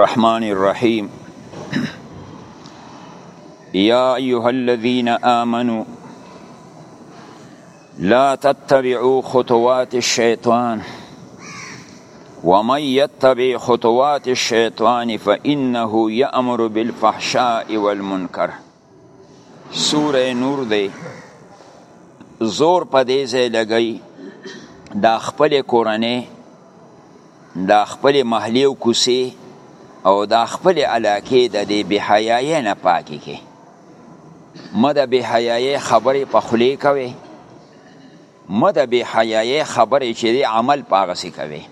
الرحمن الرحيم يا أيها الذين آمنوا لا تتبعوا خطوات الشيطان ومن يتبع خطوات الشيطان فإنه يأمر بالفحشاء والمنكر سوره نور دی زور په دې ځای لګی دا خپل کورنۍ دا خپل محلي او کوسي او دا خپل علاقه د دې بهایای نه پاکي کې مده بهایای خبرې په خلی کوي مده بهایای خبرې چې عمل پاغسي کوي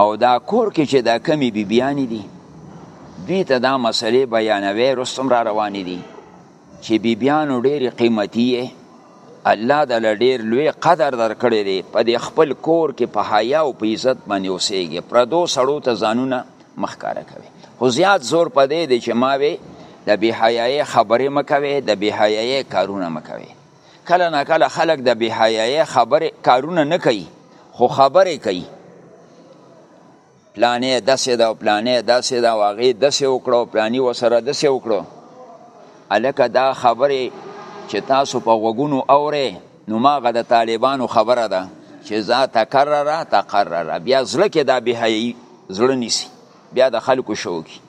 او دا کور کې چې دا کمی بیبیانی دي دوی ته دا مسلې بیانوي رستم را روان دي چې بیبیانو ډېری قیمتي الله د لډیر لوی قدر درکړي دي په دې خپل کور کې په حیا او په عزت باندې اوسېږي پردو سړو ته ځانونه مخکاره کوي خو زیات زور په دې دی چې ما وي د بی حیاي خبرې مکوي د بی حیاي کارونه مکوي کله نه کله خلک د بی حیاي خبره کارونه نه کوي خو خبره کوي پلانې داسې دا پلانې داسې دا واغې داسې وکړو پلاني وسره داسې وکړو الکه دا خبره چې تاسو په غوګونو اورې نو ماغه د طالبانو خبره ده چې ذا تکرره تقرره بیا زړه کې دا بی حیاي زړه نیسی بیا د خلکو شوکی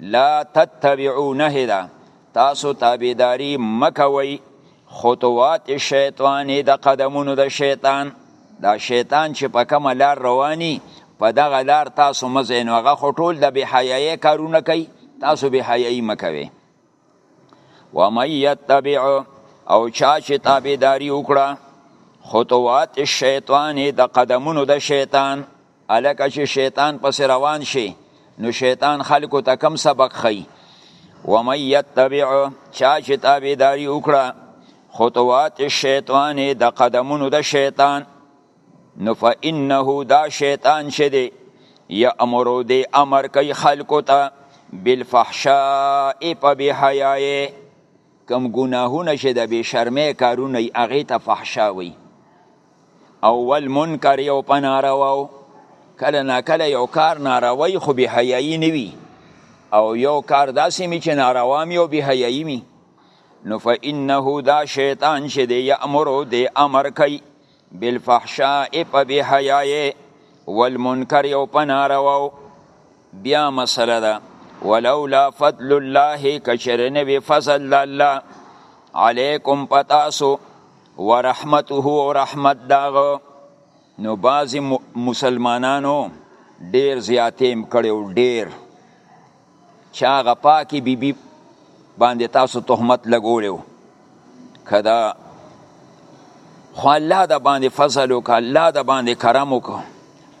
لا تتبعو نهی ده تاسو تابیداری مکوی خطوات شیطان د قدمونو د شیطان دا شیطان چې په کومه لار رواني په دغه لار تاسو مزه نو هغه خو ټول د بې حیایۍ کارونه کوي تاسو بې حیایي مه کوئ و من یتبع او چا چې تابعداري وکړه خطوات الشیطان د قدمونو د شیطان الکه چې شیطان پس روان شي نو شیطان خلکو ته کم سبق خي و من یتبع چا چې تابعداري وکړه خطوات الشیطان د قدمونو د شیطان نو فانه دا شیطان شه دی یامرو دی امر کوي خلکو ته بالفحشاء په بحیاي کم ګناهونه چې د بې شرمۍ کارونه یې هغې ته فحشا وي او والمنکر یو په نارواو کله ناکله یو کار ناروای خو بې حیایي نه وي او یو کار داسې مي چې ناروا مي او بې حیایي مي نو فانه دا شیطان چې دی یامرو دی امر کوي بالفحشاء په بی حیای والمنکر او په نارواو بیا مسله ده ولولا فضل الله کشرنه وی فضل الله علیکم پتاسو ورحمته او رحمت داغه نو بعضی مسلمانانو ډیر زیاتیم کړو ډیر چې هغه پاکې بیبي باندې تاسو تهمت لګولی و که دا خو الله د باندې فضل وکړه الله د باندې کرم وکړه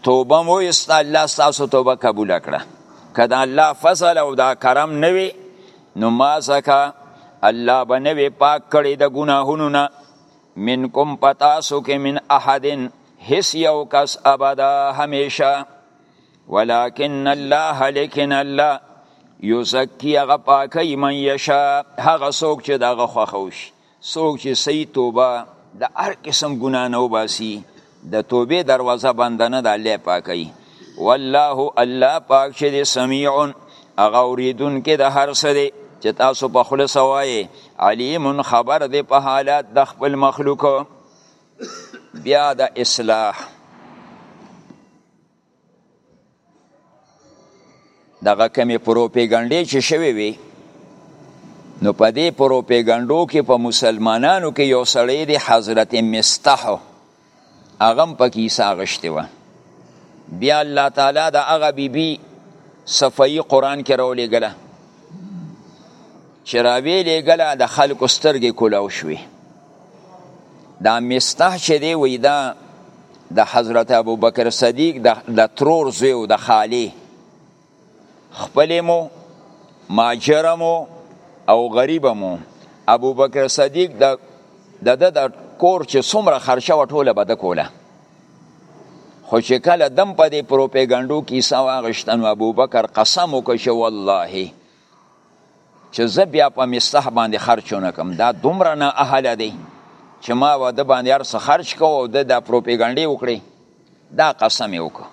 توبه مو ایست الله ستاسو توبه قبول کړه که دا الله فضل او دا کرم نه وي نو ما ځکه الله به نه وي پاک کړی د ګناهونو نه منکم پتاسو کې من احدن هیڅ یو کس ابدا همیشه ولكن الله لكن الله یزکی هغه پاکی من یشا هغه څوک چې دغه خوښوش څوک چې سی توبه د هر قسم ګنا نه وباسي د توبې دروازه بند نه ده الله پاکي والله الله پاک چې دی سمیع هغه اوریدونکی د هر څه دی چې تاسو په خوله سوایې علیم خبر دی په حالات د خپل مخلوق بیا د اصلاح دغه کمی پروپیګنډې چې شوی وي نو په دې پروپیګنډو کې په مسلمانانو کې یو سړی دی حضرت مستح هغه په کې ساغشته و بیا الله تعالی د هغه بیبي صفائی قران کې راولې ګله چې راوی لګله د خلکو سترګې کولاو شوي دا مستح چې دی وی دا د حضرت ابو بکر صدیق د ترور زوی او د خالی خپل مو ماجرمو او غریبمو ابو بکر صدیق د د د کور چې څومره خرچه وټوله بده کوله خو چې کله دم په دې پروپاګاندا کې سوا غشتن ابو بکر قسم وکړ چې والله چې زه بیا په مستح باندې خرچ نه کوم دا دومره نه اهل دی چې ما و د باندې هر څه خرچ کو او د دا پروپاګاندا وکړي دا قسم یې وکړ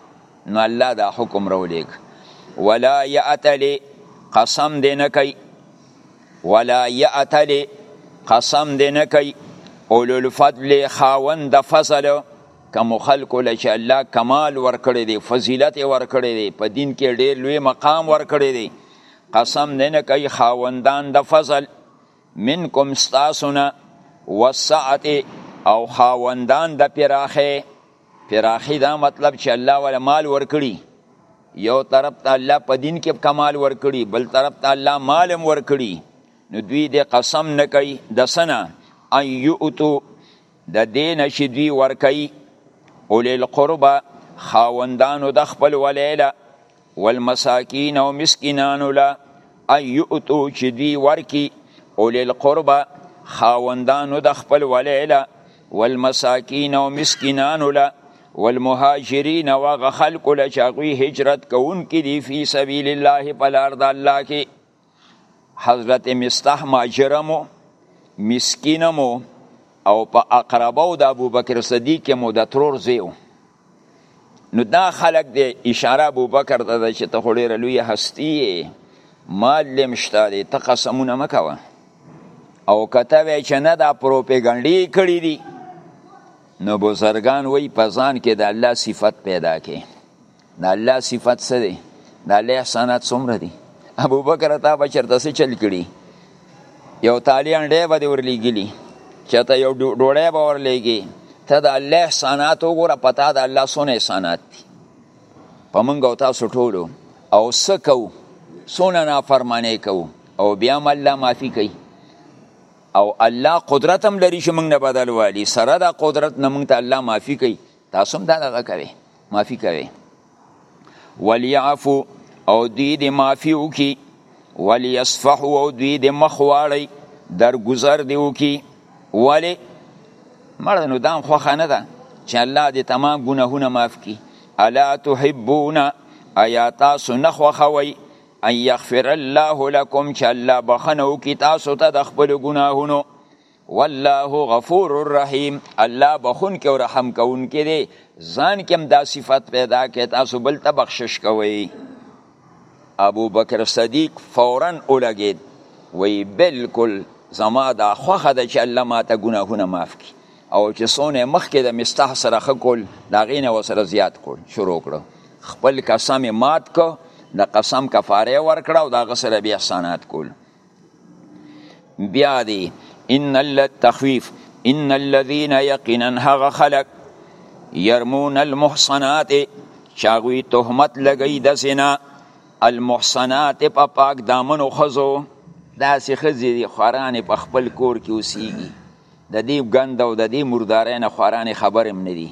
نو الله دا حکم راولېګ ولا یاتلی قسم دې نه کوي ولا یاتلی قسم دې نه کوي اولو الفضل خاوند د فضل کوم خلکو له چې الله کمال ورکړی دی فضیلت ورکړی دی په دین کې ډېر لوی مقام ورکړی دی قسم نه نه کوي خاوندان د فضل منکم ستاسونه وسعت او خاوندان د پراخه پراخي دا مطلب چې الله ول مال ورکړي یو طرف ته الله په دین کې کمال ورکړي بل طرف ته الله مالم ورکړي نو دوی د قسم نه کوي د سنه ان یؤتو د دین شي دوی ورکي اول القربا خاوندانو د خپل ولیله والمساکین او مسکینانو لا ان یؤتو چې دوی ورکی اولی القربه خاوندانو د خپل ولی له والمساکین او مسکینانو له والمهاجرین او هغه خلکو له چې هغوی هجرت کوونکي دي فی سبیل الله په لار د الله کې حضرت مستح ماجرمو مسکینمو او په اقربو د ابو بکر صدیق کې مو د ترور زیو نو دا خلک د اشاره ابو بکر ته ده چې ته خو ډېره لویه هستي یې مال دې هم شته دی ته قسمونه مه کوه او که ته وایې چې نه دا پروپیګنډې یې کړي دي نو بزرګان وایي په ځان کې د الله صفت پیدا کړي د الله صفت څه دی د الله احسانات څومره دي ابو بکر تا به چرته څه چل کړي یو تالیان ډې به دې ورلیږلي چې ته یو ډوړې به ورلیږي ته د الله احسانات وګوره پتا د الله سونه احسانات دي په موږ او تاسو ټولو او سکو سونه نافرمانی کو او بیا هم الله معافي کوي او الله قدرت هم لري چې موږ نه بدل والي سره د قدرت نه موږ ته الله معافي کوي تاسو هم دا دغه کوي معافي کوي وليعفو او دوی د معافي وکي وليصفحو او دوی د مخ واړی در گذر دی وکي ولی مړه نو دام خوخه نه ده چې الله دې تمام ګناهونه معاف کړي الا تحبون ایا تاسو نه خوښوي ان یغفر الله لكم چې الله بخنه وکړي تاسو ته د خپلو ګناهونو والله غفور الرحیم الله بخون کې او رحم کون کې دی ځان کې هم دا صفت پیدا کې تاسو بل ته بخشش کوئ ابو بکر صدیق فورا اولګید وی بالکل زما دا خوخه ده چې الله ما ته ګناهونه معاف کړي او چې سونه مخکې د مستح سره خکول دا غینه وسره زیات کول شروع کړو خپل قسم مات کو د قسم کفاره ورکړه او دا غسر بیا احسانات کول بیا دی ان التخویف ان الذين يقينا هغه خلق يرمون المحصنات چاغوی تهمت لګی د زنا المحصنات په پاک دامنو خزو داسې خزې دي خورانې په خپل کور کې اوسیږي د دې ګند او د دې مردارۍ نه خورانې خبر هم نه دي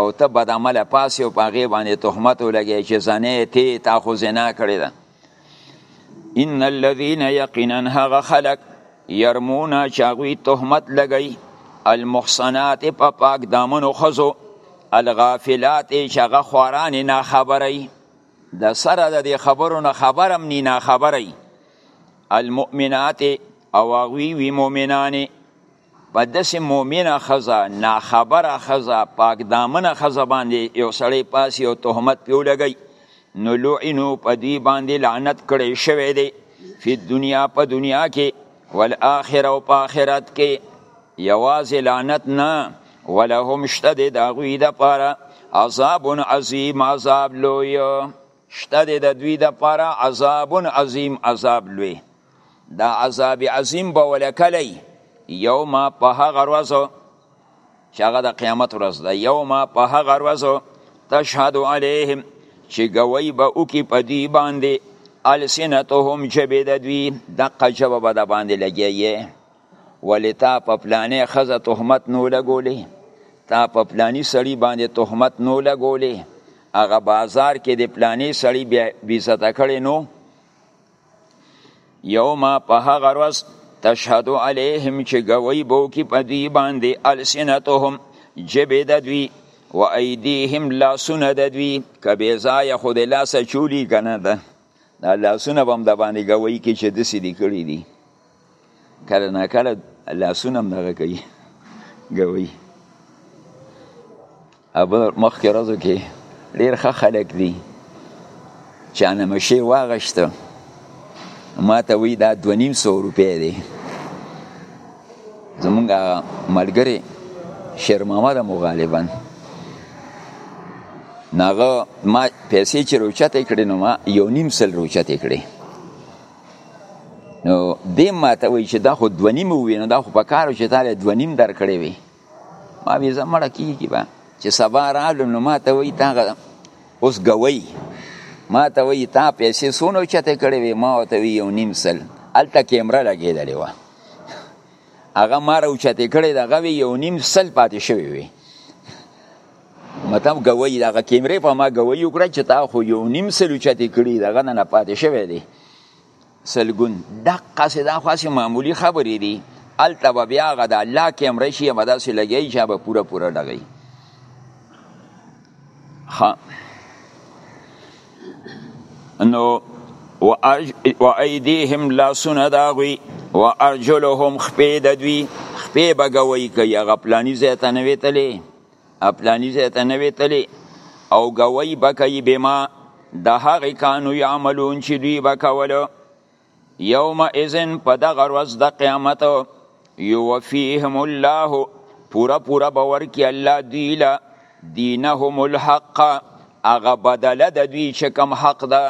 او ته بد عمله پاسې او په هغې باندې تهمت ولګی چې زنې تې تا خو زنا کړې ده ان الذين يقينا هغه خلق يرمونا چاغوي تهمت لګي المحصنات په پا پاک دامنو خزو الغافلات چاغه خوران نه خبري د سره د خبرو نه خبرم ني نه خبري المؤمنات او هغوی وی مؤمنانې په داسې مؤمنه ښځه ناخبره ښځه پاک دامنه ښځه باندې یو سړی پاسي او تهمت پې ولګوي نو لعنو په دوی باندې لعنت کړی شوی دی فی دنیا په دنیا کې والآخر او په آخرت کې یوازې لعنت نه ولهم شته دی د هغوی دپاره عذاب عظیم عذاب لوی شته دی د دوی دپاره عذاب عظیم عذاب لوی دا عذاب عظیم به ولکلی یوم په هغه ورځ چې هغه د قیامت ورځ ده یوم په هغه ورځ تشهد علیهم چې ګوی به وکړي په دوی باندې السنتهم ژبې د دوی دقه ژبه به د باندې لګیا یې ولې تا په پلانې ښځه تهمت نو لګولې تا په پلانی سړی باندې تهمت نو لګولې هغه بازار کې د پلانی سړی بې عزته کړې نو یوم په هغه ورځ تشهد علیهم چې ګوی بو کې په دوی باندې السنتهم جبې د دوی و ایدیهم لاسونه د دوی که بې ځایه خو د لاسه چولی که نه ده دا لاسونه به هم د باندې ګوی کې چې داسې دي کړي دي کله نا کله لاسونه هم دغه کوي ګوي ابو مخکې ورځو کې ډېر ښه خلک دي چا نه مشې واغشته ما ته وی دا دوه نیم سو روپۍ دی زمونږ ملګری شیر محمد مو غالبا ناغه ما پیسې چې روچته کړې نو ما یو نیم سل روچته کړې نو دې ما ته وایي چې دا خو دوه نیم ووي نو دا خو په کار چې تا له دوه نیم درکړی وي ما وی زه مړه کېږي به چې سبا راغلو نو ما ته وایي تا اوس ګوي ما ته وایي تا پیسې څونه اوچتې کړې وې ما ورته وایي یو نیم سل هلته کیمره لګېدلې وه هغه ما راوچتې کړې د هغه یو نیم سل پاتې شوی وي مطلب گوی دغه کیمرې په ما گوی وکړه چې تا خو یو نیم سلو چتی کړی دغه نه پاتې شوی دی سلګون دقه سه دا خاصه معمولی خبرې دي الته به بیا غدا الله کیمرې شي مدا سه لګی چې به پورا پورا لګی ها نو و ایدیهم لاسونه داغوی و ارجلهم خپې ددوی خپې بګوي کوي غپلانی زیته نه ویتلې افلانی ځای ته نه ویتلی او ګوی بکوي بما د هغې کانو یعملون چې دوی به کولو یوم اذن په دغه ورځ د قیامت یوفیهم الله پورا پورا باور کی الله دوی له دینهم الحق هغه بدله د دوی چې کم حق ده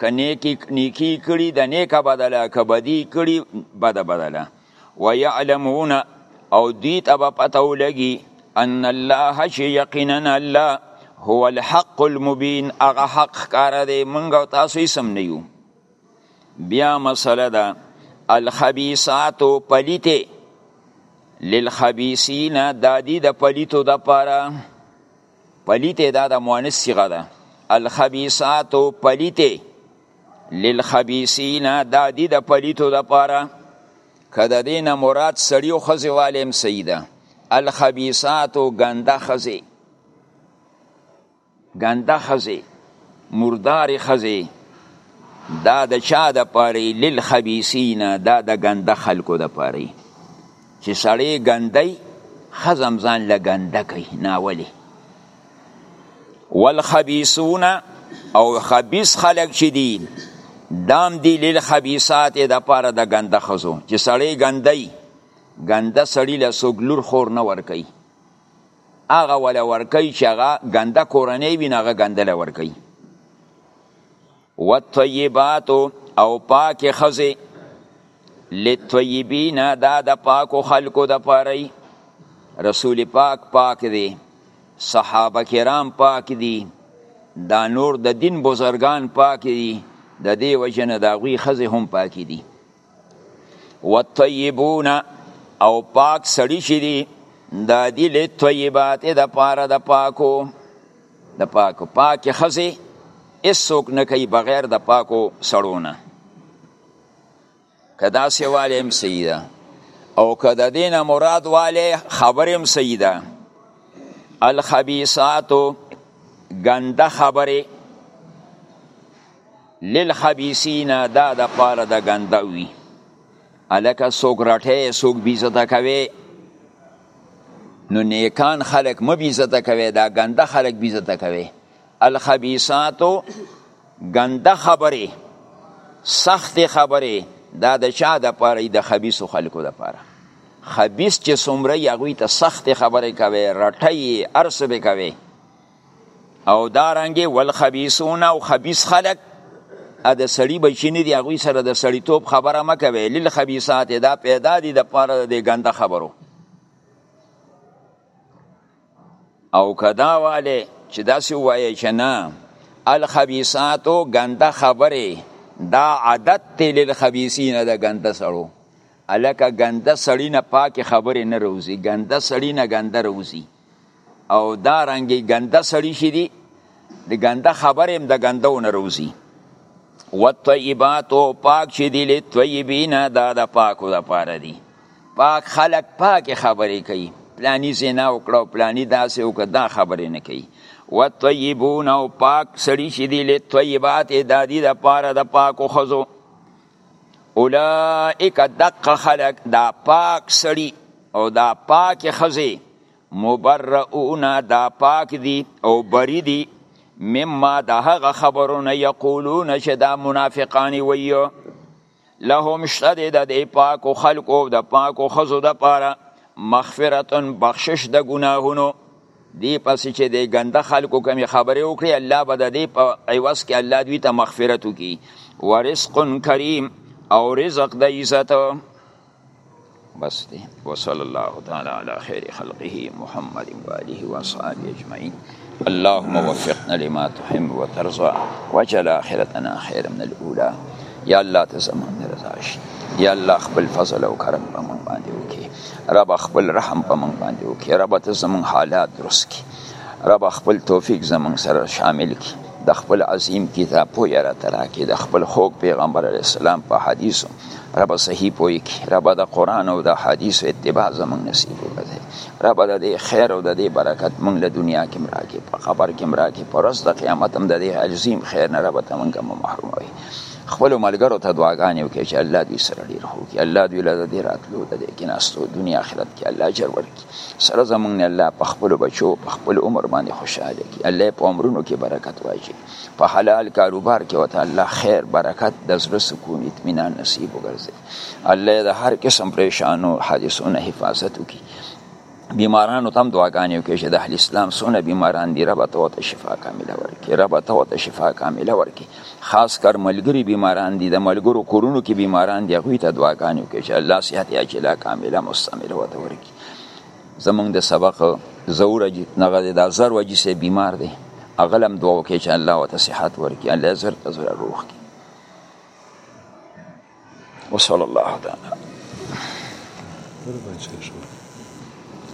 که نیکی نیکی کړي د نیکه بدله که بدی کړي بده بدله ويعلمون او دوی ته به پته ولګي ان الله چې یقینا الله هو الحق المبین هغه حق ښکاره دی موږ او تاسو یې سم نه یو بیا مسله ده الخبیثات پلیته للخبیثین دادی د پلیتو د پاره پلیته دا د مؤنث صيغه ده الخبيثات پلیته للخبيثين دا دي د پلیتو د پاره کده دین مراد سړیو خزی والیم سیده الخبيثات غنده خزی غنده خزی مردار خزی دا د چا د پاره للخبيثين دا د غنده خلکو د پاره چې سړی ګندی خزم ځان لګنده کوي نه ولی والخبيثون او خبيث خلق چې دي دام دی لیل خبيثات د پاره د ګنده خزو چې سړی ګندی ګنده سړی له سوګلور خور نه ور کوي هغه ولا ورکی چې هغه ګنده کورنۍ وي هغه ګنده لور کوي والطیبات او پاک خزه للطیبین دا د پاکو خلکو د پاره رسول پاک پاک دی صحابه کرام پاک دي دا نور د دین بزرگان پاک دي د دې وجنه دا غوي خزه هم پاک دي والطیبون او پاک سړی چې دي دا دي له طیبات د پاره د پاکو د پاکو پاکې ښځې هېڅوک نه کوي بغیر د پاکو سړو نه که داسې والی هم صحیح ده او که د دې نه مراد والی خبرې هم صحیح ده الخبیثاتو ګنده خبرې للخبیثین دا د پاره د ګندوی الکه سوګ رټه سوګ بیزته کوي نو نیکان خلق م بیزته کوي دا ګنده خلق بیزته کوي الخبیثاتو ګنده خبره سخت خبره دا د چا د پاره د خبيث خلکو د پاره خبيث چې څومره یغوي ته سخت خبره کوي رټي ارسبه کوي او دارنګ والخبيثون او خبيث خلق ا د سړی بچی نه دی هغه سره د سړی توپ خبره مکه وی لیل خبيثات دا پیدا دي د پاره د ګنده خبرو او کدا والے چې دا سی وایي چې نه الخبيثات ګنده خبره دا عادت ته لیل خبيثین د ګنده سړو الکه ګنده سړی نه پاکه خبره نه روزي ګنده سړی نه ګنده روزي او دا رنګي ګنده سړی شي دي د ګنده خبرې هم د ګندو نه روزي والطيبات پاک شي دي للطيبين دا د پاکو د پاره دي پاک خلق پاک خبرې کوي پلانی زنا وکړو پلانی داسې وکړه دا خبرې نه کوي والطيبون او پاک سړي شي دي للطيبات دا دي د پاره د پاکو خزو اولئک دق خلق دا پاک سړی او دا پاک خزی مبرؤون دا پاک دی او بری دی مما دا هغه خبرونه یقولون چې دا منافقانی ویو لهم شته د دې پاکو خلکو د پاکو خزو د پاره مغفرتن بخشش د ګناهونو دی پس چې د ګنده خلکو کمی خبرې وکړي الله به د دې په عوض کې الله دوی ته مغفرت وکړي ورزق کریم او رزق د عزت بس دی وصلی الله تعالی علی خیر خلقه محمد و آله و اصحابه اجمعین اللهم وفقنا لما تحب وترضى واجعل آخرتنا خيرا من الأولى یا الله ته زمونږ رضا شي یا الله خپل فضل او کرم په موږ باندې وکړي رب خپل رحم په موږ باندې وکړي رب ته زموږ حالات درست کړي رب خپل توفیق زموږ سره شامل کړي د خپل عظیم کتاب پوی را تراکې د خپل خوږ پیغمبر علی السلام په حدیث رب صحیح پوی کی رب د قران او د حدیث اتباع زمون نصیب وکړي رب د دې خیر او د دې برکت مونږ له دنیا کې مراکې په خبر کې مراکې پرز د قیامت هم د دې عظیم خیر نه رب ته مونږه محروم وي خپل ملګرو ته دعاګانې وکړي چې الله دوی سره ډیر خو کې الله دوی له دې راتلو د دې کیناستو دنیا آخرت کې الله اجر ورکړي سره زمونږ نه الله په خپل بچو په خپل عمر باندې خوشاله کړي الله په عمرونو کې برکت واچي په حلال کاروبار کې وته الله خیر برکت د زړه سکون اطمینان نصیب وګرځي الله د هر قسم پریشانو حادثو نه حفاظت وکړي بیمارانو تم دعاګانې وکړي چې د اهل اسلام سونه بیماران دي رب ته وته شفا کامله ورکړي رب ته وته شفا کامله ورکړي خاص کر ملګری بیماران دي د ملګرو کورونو کې بیماران دي هغوی ته دعاګانې وکړي چې الله صحت یې عاجله کامله مستمره وته ورکړي زمونږ د سبق زور اجي نغه د زر وجي سه بیمار دی اغلم دعا وکړي چې الله وته صحت ورکړي الله زر ته زر روغ کړي وصلی الله تعالی